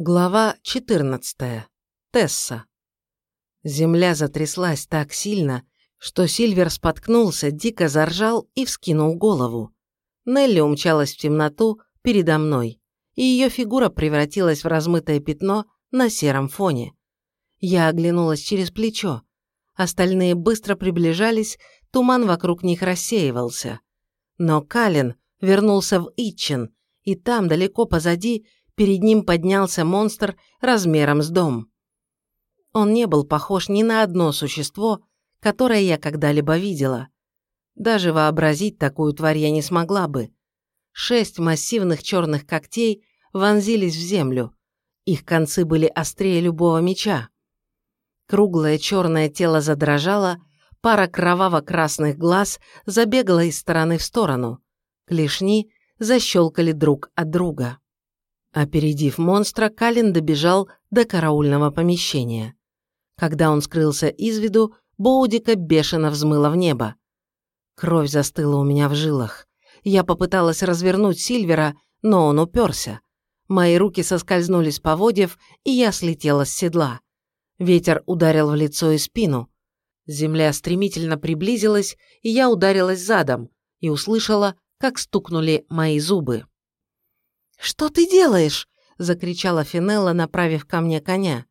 Глава 14. Тесса. Земля затряслась так сильно, что Сильвер споткнулся, дико заржал и вскинул голову. Нелли умчалась в темноту передо мной, и ее фигура превратилась в размытое пятно на сером фоне. Я оглянулась через плечо. Остальные быстро приближались, туман вокруг них рассеивался. Но Калин вернулся в Итчен, и там, далеко позади, перед ним поднялся монстр размером с дом. Он не был похож ни на одно существо, которое я когда-либо видела. Даже вообразить такую тварь я не смогла бы. Шесть массивных черных когтей вонзились в землю. Их концы были острее любого меча. Круглое черное тело задрожало, пара кроваво-красных глаз забегала из стороны в сторону. Клешни защелкали друг от друга. Опередив монстра, Калин добежал до караульного помещения. Когда он скрылся из виду, Боудика бешено взмыла в небо. Кровь застыла у меня в жилах. Я попыталась развернуть Сильвера, но он уперся. Мои руки соскользнули с поводьев, и я слетела с седла. Ветер ударил в лицо и спину. Земля стремительно приблизилась, и я ударилась задом и услышала, как стукнули мои зубы. «Что ты делаешь?» – закричала Финелла, направив ко мне коня.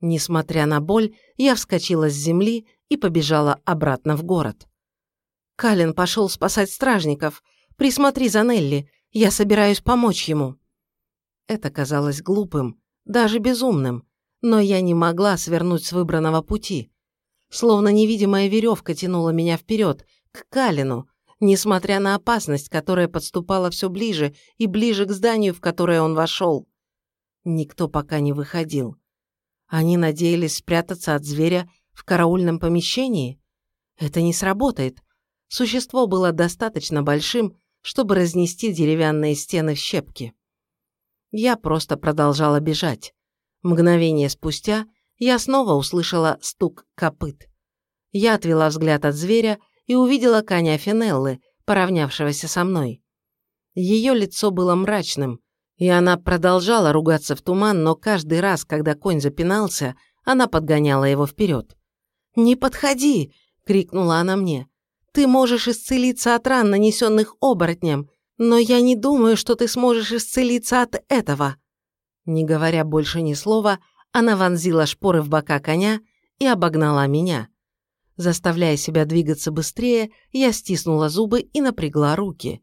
Несмотря на боль, я вскочила с земли и побежала обратно в город. Калин пошел спасать стражников. Присмотри за Нелли, я собираюсь помочь ему. Это казалось глупым, даже безумным, но я не могла свернуть с выбранного пути. Словно невидимая веревка тянула меня вперед, к Калину, несмотря на опасность, которая подступала все ближе и ближе к зданию, в которое он вошел. Никто пока не выходил. Они надеялись спрятаться от зверя в караульном помещении? Это не сработает. Существо было достаточно большим, чтобы разнести деревянные стены в щепки. Я просто продолжала бежать. Мгновение спустя я снова услышала стук копыт. Я отвела взгляд от зверя и увидела коня Финеллы, поравнявшегося со мной. Ее лицо было мрачным, и она продолжала ругаться в туман, но каждый раз, когда конь запинался, она подгоняла его вперед. «Не подходи!» — крикнула она мне. «Ты можешь исцелиться от ран, нанесенных оборотнем, но я не думаю, что ты сможешь исцелиться от этого». Не говоря больше ни слова, она вонзила шпоры в бока коня и обогнала меня. Заставляя себя двигаться быстрее, я стиснула зубы и напрягла руки.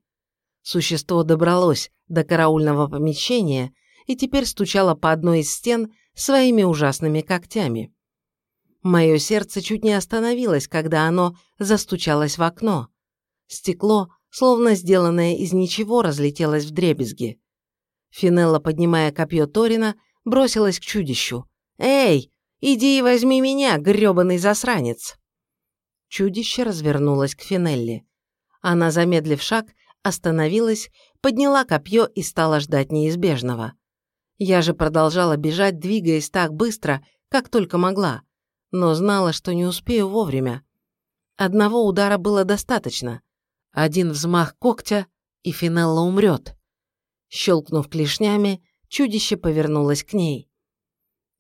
Существо добралось до караульного помещения и теперь стучало по одной из стен своими ужасными когтями. Мое сердце чуть не остановилось, когда оно застучалось в окно. Стекло, словно сделанное из ничего, разлетелось в дребезги. Финелла, поднимая копье Торина, бросилась к чудищу. «Эй, иди и возьми меня, грёбаный засранец!» Чудище развернулось к Финелли. Она, замедлив шаг, остановилась, подняла копье и стала ждать неизбежного. Я же продолжала бежать, двигаясь так быстро, как только могла, но знала, что не успею вовремя. Одного удара было достаточно. Один взмах когтя, и Финелла умрет. Щелкнув клешнями, чудище повернулось к ней.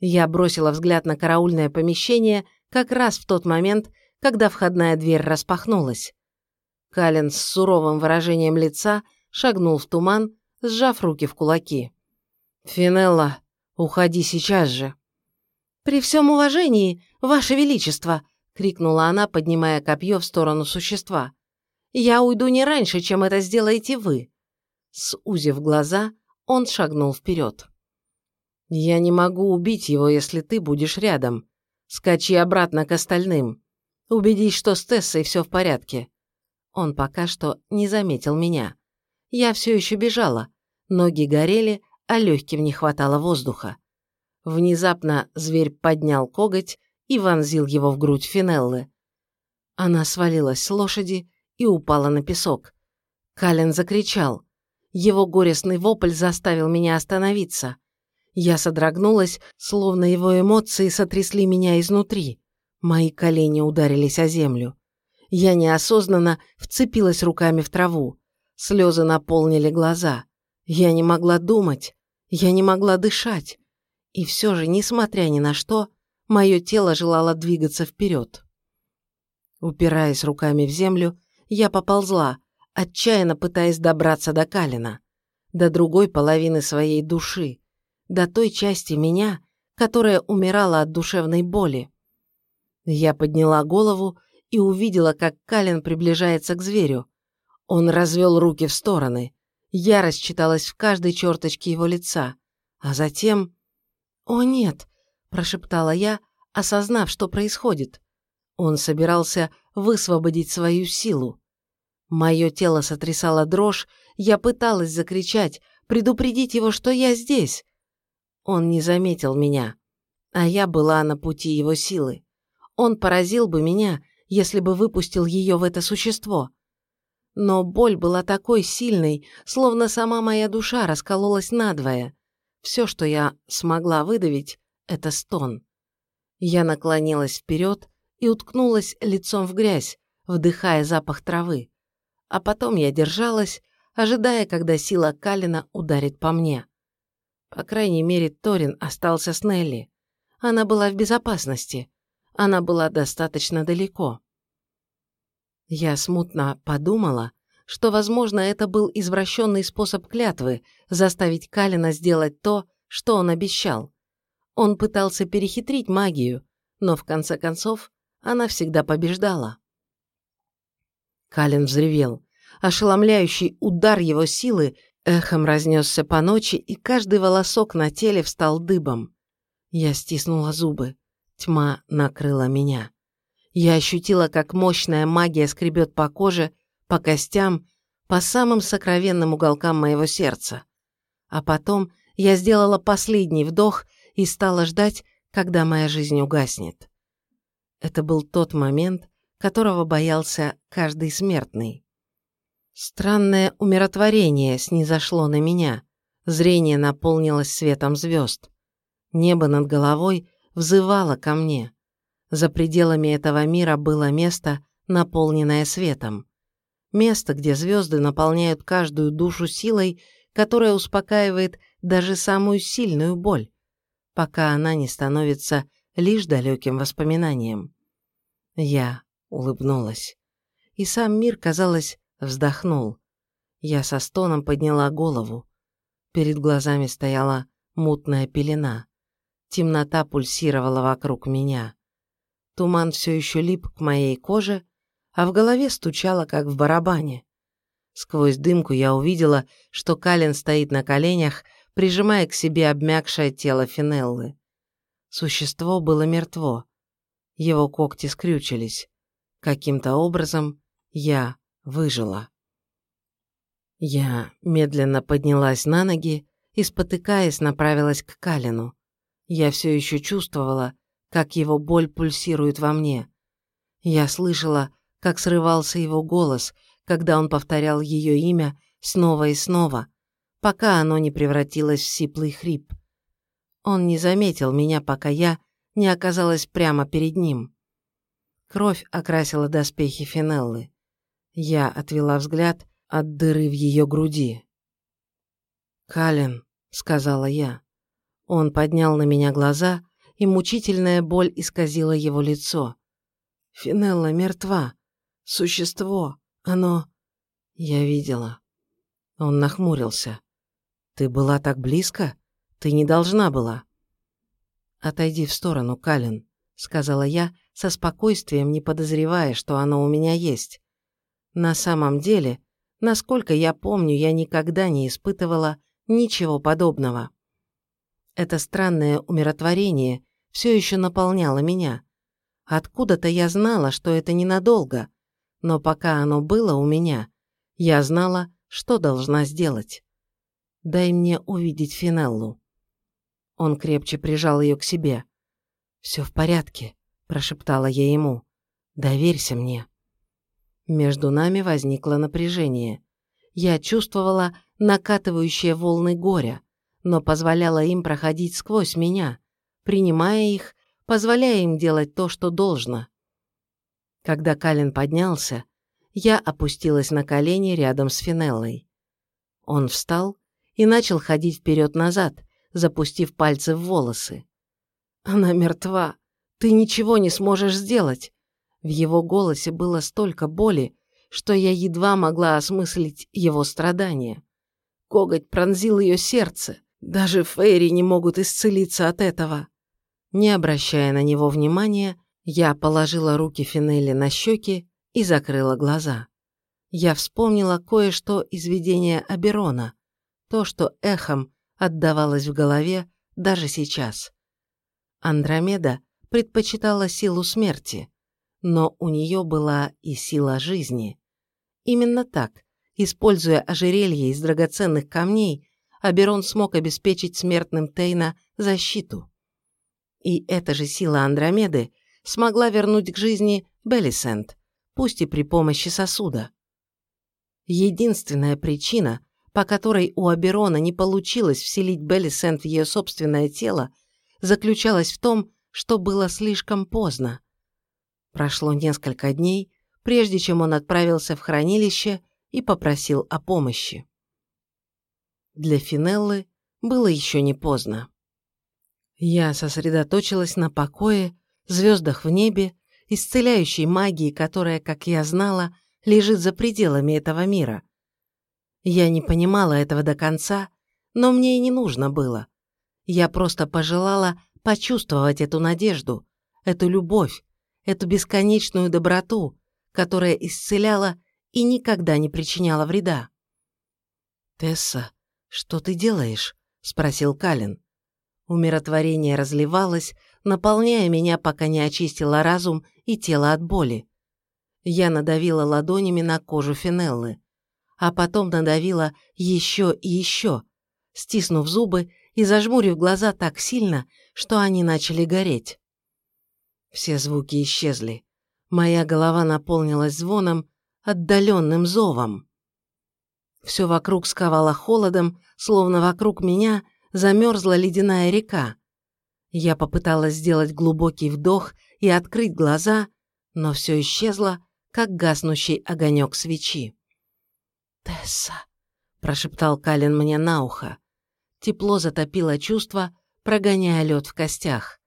Я бросила взгляд на караульное помещение как раз в тот момент, когда входная дверь распахнулась. Калин с суровым выражением лица шагнул в туман, сжав руки в кулаки. «Финелла, уходи сейчас же!» «При всем уважении, Ваше Величество!» — крикнула она, поднимая копье в сторону существа. «Я уйду не раньше, чем это сделаете вы!» Сузив глаза, он шагнул вперед. «Я не могу убить его, если ты будешь рядом. Скачи обратно к остальным. Убедись, что с Тессой все в порядке. Он пока что не заметил меня. Я все еще бежала. Ноги горели, а легким не хватало воздуха. Внезапно зверь поднял коготь и вонзил его в грудь Финеллы. Она свалилась с лошади и упала на песок. Кален закричал. Его горестный вопль заставил меня остановиться. Я содрогнулась, словно его эмоции сотрясли меня изнутри. Мои колени ударились о землю. Я неосознанно вцепилась руками в траву. Слезы наполнили глаза. Я не могла думать. Я не могла дышать. И все же, несмотря ни на что, мое тело желало двигаться вперед. Упираясь руками в землю, я поползла, отчаянно пытаясь добраться до Калина, до другой половины своей души, до той части меня, которая умирала от душевной боли. Я подняла голову и увидела, как Калин приближается к зверю. Он развел руки в стороны. Ярость читалась в каждой черточке его лица. А затем... «О, нет!» – прошептала я, осознав, что происходит. Он собирался высвободить свою силу. Мое тело сотрясало дрожь, я пыталась закричать, предупредить его, что я здесь. Он не заметил меня, а я была на пути его силы. Он поразил бы меня, если бы выпустил ее в это существо. Но боль была такой сильной, словно сама моя душа раскололась надвое. Все, что я смогла выдавить, это стон. Я наклонилась вперед и уткнулась лицом в грязь, вдыхая запах травы. А потом я держалась, ожидая, когда сила Калина ударит по мне. По крайней мере, Торин остался с Нелли. Она была в безопасности. Она была достаточно далеко. Я смутно подумала, что, возможно, это был извращенный способ клятвы заставить Калина сделать то, что он обещал. Он пытался перехитрить магию, но в конце концов она всегда побеждала. Калин взревел. Ошеломляющий удар его силы эхом разнесся по ночи, и каждый волосок на теле встал дыбом. Я стиснула зубы. Тьма накрыла меня. Я ощутила, как мощная магия скребет по коже, по костям, по самым сокровенным уголкам моего сердца. А потом я сделала последний вдох и стала ждать, когда моя жизнь угаснет. Это был тот момент, которого боялся каждый смертный. Странное умиротворение снизошло на меня, зрение наполнилось светом звезд. Небо над головой взывало ко мне. За пределами этого мира было место, наполненное светом. Место, где звезды наполняют каждую душу силой, которая успокаивает даже самую сильную боль, пока она не становится лишь далеким воспоминанием. Я улыбнулась. И сам мир, казалось, вздохнул. Я со стоном подняла голову. Перед глазами стояла мутная пелена. Темнота пульсировала вокруг меня. Туман все еще лип к моей коже, а в голове стучало, как в барабане. Сквозь дымку я увидела, что Калин стоит на коленях, прижимая к себе обмякшее тело Финеллы. Существо было мертво. Его когти скрючились. Каким-то образом я выжила. Я медленно поднялась на ноги и, спотыкаясь, направилась к Калину. Я все еще чувствовала, как его боль пульсирует во мне. Я слышала, как срывался его голос, когда он повторял ее имя снова и снова, пока оно не превратилось в сиплый хрип. Он не заметил меня, пока я не оказалась прямо перед ним. Кровь окрасила доспехи Финеллы. Я отвела взгляд от дыры в ее груди. «Калин», — сказала я. Он поднял на меня глаза и мучительная боль исказила его лицо. Финелла мертва. Существо. Оно... Я видела. Он нахмурился. Ты была так близко? Ты не должна была. Отойди в сторону, Калин, сказала я, со спокойствием, не подозревая, что оно у меня есть. На самом деле, насколько я помню, я никогда не испытывала ничего подобного. Это странное умиротворение все еще наполняло меня. Откуда-то я знала, что это ненадолго, но пока оно было у меня, я знала, что должна сделать. Дай мне увидеть Финеллу. Он крепче прижал ее к себе. «Все в порядке», – прошептала я ему. «Доверься мне». Между нами возникло напряжение. Я чувствовала накатывающие волны горя, но позволяла им проходить сквозь меня, принимая их, позволяя им делать то, что должно. Когда Калин поднялся, я опустилась на колени рядом с Финеллой. Он встал и начал ходить вперед-назад, запустив пальцы в волосы. «Она мертва. Ты ничего не сможешь сделать». В его голосе было столько боли, что я едва могла осмыслить его страдания. Коготь пронзил ее сердце. Даже фейри не могут исцелиться от этого. Не обращая на него внимания, я положила руки Финелли на щеки и закрыла глаза. Я вспомнила кое-что из видения Аберона, то, что эхом отдавалось в голове даже сейчас. Андромеда предпочитала силу смерти, но у нее была и сила жизни. Именно так, используя ожерелье из драгоценных камней, Аберон смог обеспечить смертным Тейна защиту. И эта же сила Андромеды – смогла вернуть к жизни Беллисент, пусть и при помощи сосуда. Единственная причина, по которой у Аберона не получилось вселить Беллисент в ее собственное тело, заключалась в том, что было слишком поздно. Прошло несколько дней, прежде чем он отправился в хранилище и попросил о помощи. Для Финеллы было еще не поздно. Я сосредоточилась на покое звездах в небе, исцеляющей магии, которая, как я знала, лежит за пределами этого мира. Я не понимала этого до конца, но мне и не нужно было. Я просто пожелала почувствовать эту надежду, эту любовь, эту бесконечную доброту, которая исцеляла и никогда не причиняла вреда. «Тесса, что ты делаешь?» – спросил Калин. Умиротворение разливалось, наполняя меня, пока не очистила разум и тело от боли. Я надавила ладонями на кожу Финеллы, а потом надавила еще и еще, стиснув зубы и зажмурив глаза так сильно, что они начали гореть. Все звуки исчезли. Моя голова наполнилась звоном, отдаленным зовом. Все вокруг сковало холодом, словно вокруг меня замерзла ледяная река. Я попыталась сделать глубокий вдох и открыть глаза, но все исчезло, как гаснущий огонек свечи. «Тесса», – прошептал Калин мне на ухо. Тепло затопило чувство, прогоняя лед в костях.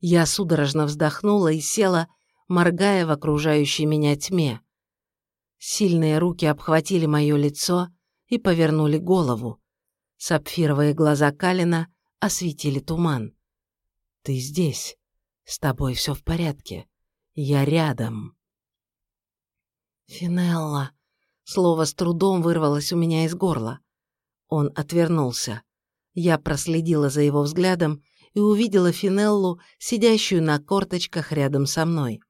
Я судорожно вздохнула и села, моргая в окружающей меня тьме. Сильные руки обхватили мое лицо и повернули голову. Сапфировые глаза Калина осветили туман. Ты здесь. С тобой все в порядке. Я рядом. Финелла. Слово с трудом вырвалось у меня из горла. Он отвернулся. Я проследила за его взглядом и увидела Финеллу, сидящую на корточках рядом со мной.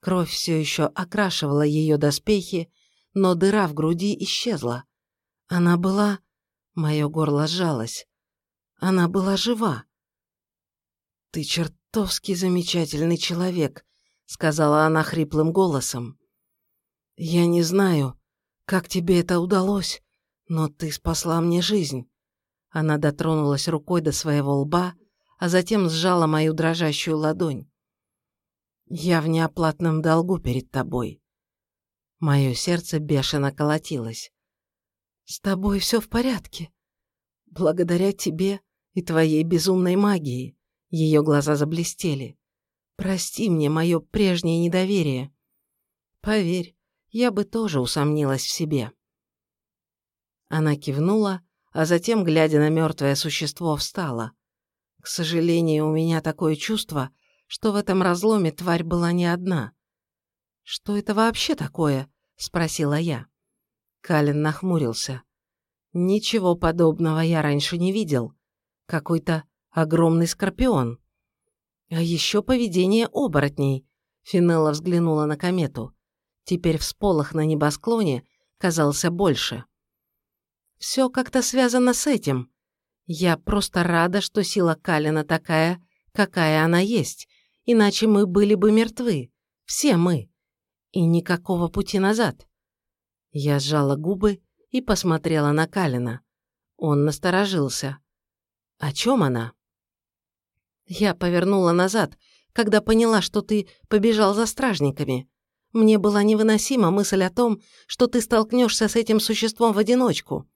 Кровь все еще окрашивала ее доспехи, но дыра в груди исчезла. Она была... Мое горло сжалось. Она была жива. «Ты чертовски замечательный человек», — сказала она хриплым голосом. «Я не знаю, как тебе это удалось, но ты спасла мне жизнь». Она дотронулась рукой до своего лба, а затем сжала мою дрожащую ладонь. «Я в неоплатном долгу перед тобой». Мое сердце бешено колотилось. «С тобой все в порядке. Благодаря тебе и твоей безумной магии. Ее глаза заблестели. «Прости мне мое прежнее недоверие. Поверь, я бы тоже усомнилась в себе». Она кивнула, а затем, глядя на мертвое существо, встала. К сожалению, у меня такое чувство, что в этом разломе тварь была не одна. «Что это вообще такое?» – спросила я. Калин нахмурился. «Ничего подобного я раньше не видел. Какой-то огромный скорпион. А еще поведение оборотней. Финелла взглянула на комету. Теперь всполох на небосклоне казался больше. Все как-то связано с этим. Я просто рада, что сила Калина такая, какая она есть, иначе мы были бы мертвы. Все мы. И никакого пути назад. Я сжала губы и посмотрела на Калина. Он насторожился. О чем она? Я повернула назад, когда поняла, что ты побежал за стражниками. Мне была невыносима мысль о том, что ты столкнешься с этим существом в одиночку.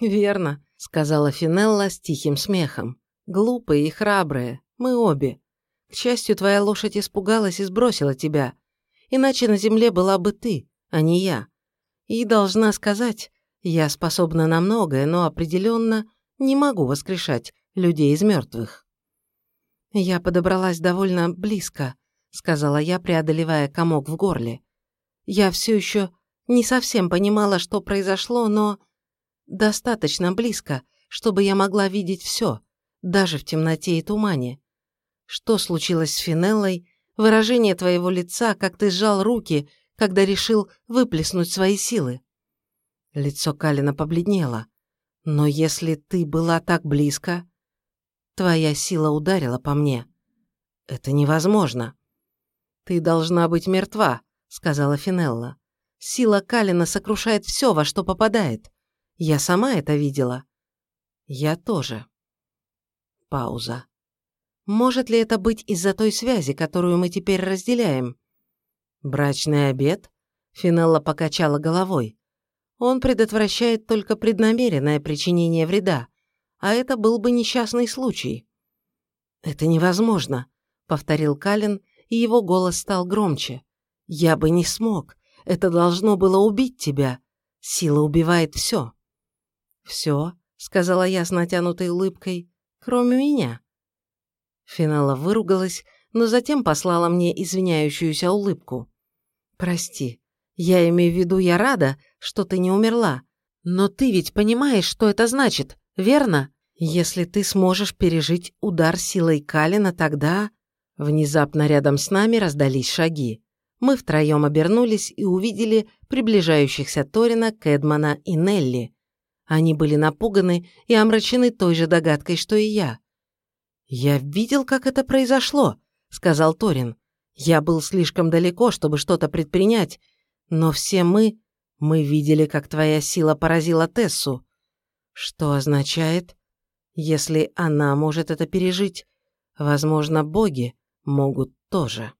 Верно, — сказала Финелла с тихим смехом. «Глупые и храбрые, мы обе. К счастью, твоя лошадь испугалась и сбросила тебя. Иначе на земле была бы ты, а не я. И должна сказать, я способна на многое, но определенно не могу воскрешать людей из мертвых. Я подобралась довольно близко, сказала я, преодолевая комок в горле. Я все еще не совсем понимала, что произошло, но достаточно близко, чтобы я могла видеть все, даже в темноте и тумане. Что случилось с Финеллой, выражение твоего лица, как ты сжал руки, когда решил выплеснуть свои силы. Лицо Калина побледнело. Но если ты была так близко, твоя сила ударила по мне. Это невозможно. Ты должна быть мертва, сказала Финелла. Сила Калина сокрушает все, во что попадает. Я сама это видела. Я тоже. Пауза. Может ли это быть из-за той связи, которую мы теперь разделяем? Брачный обед? Финелла покачала головой. Он предотвращает только преднамеренное причинение вреда, а это был бы несчастный случай. «Это невозможно», — повторил Калин, и его голос стал громче. «Я бы не смог. Это должно было убить тебя. Сила убивает все». «Все», — сказала я с натянутой улыбкой, — «кроме меня». Финала выругалась, но затем послала мне извиняющуюся улыбку. «Прости, я имею в виду, я рада, что ты не умерла. Но ты ведь понимаешь, что это значит, верно? Если ты сможешь пережить удар силой Калина, тогда...» Внезапно рядом с нами раздались шаги. Мы втроем обернулись и увидели приближающихся Торина, Кэдмана и Нелли. Они были напуганы и омрачены той же догадкой, что и я. «Я видел, как это произошло», — сказал Торин. «Я был слишком далеко, чтобы что-то предпринять, но все мы, мы видели, как твоя сила поразила Тессу. Что означает, если она может это пережить, возможно, боги могут тоже».